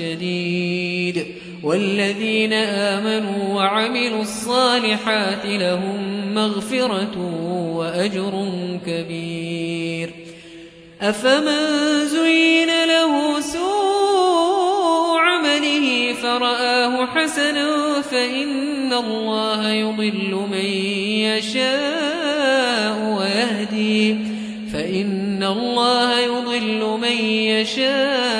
شديد. والذين آمنوا وعملوا الصالحات لهم مغفرة وأجر كبير. أفمن زين له سوء عمله فرآه حسنا فإن الله يضل من يشاء ويهدي. فإن الله يضل من يشاء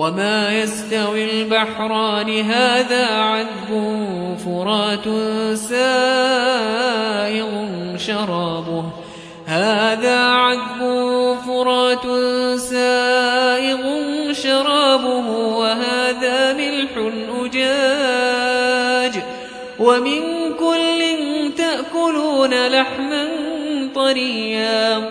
وما يستوي البحران هذا عذب فرات سائغ شرابه. هذا عذب فرات سائغ شرابه. وهذا ملح أجاج. ومن كل تأكلون لحما طريا.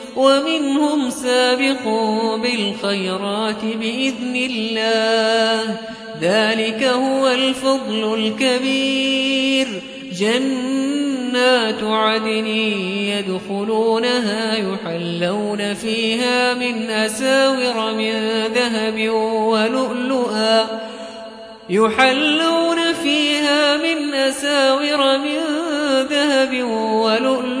سابق بالخيرات بإذن الله. ذلك هو الفضل الكبير. جنات عدن يدخلونها يحلون فيها من أساور من ذهب ولؤلؤا. يحلون فيها من أساور من ذهب ولؤلؤا.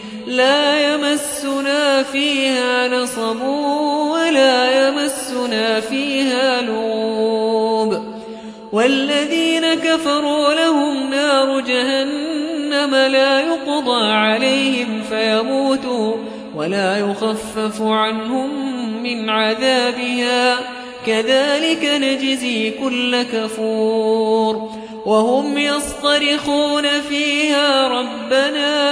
لا يمسنا فيها نصب ولا يمسنا فيها لوب. والذين كفروا لهم نار جهنم لا يقضى عليهم فيموتوا ولا يخفف عنهم من عذابها. كذلك نجزي كل كفور. وهم يصطرخون فيها ربنا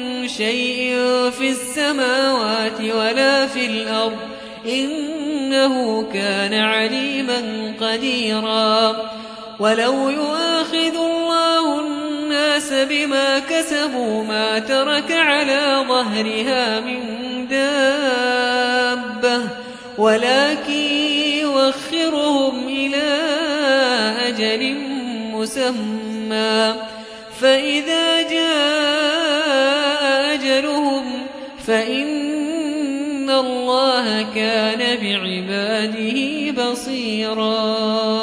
شيء في السماوات ولا في الأرض إنه كان عليما قديرا. ولو يؤاخذ الله الناس بما كسبوا ما ترك على ظهرها من دابة ولكن يوخرهم إلى أجل مسمى. فإذا جاء أجلهم فإن الله كان بعباده بصيراً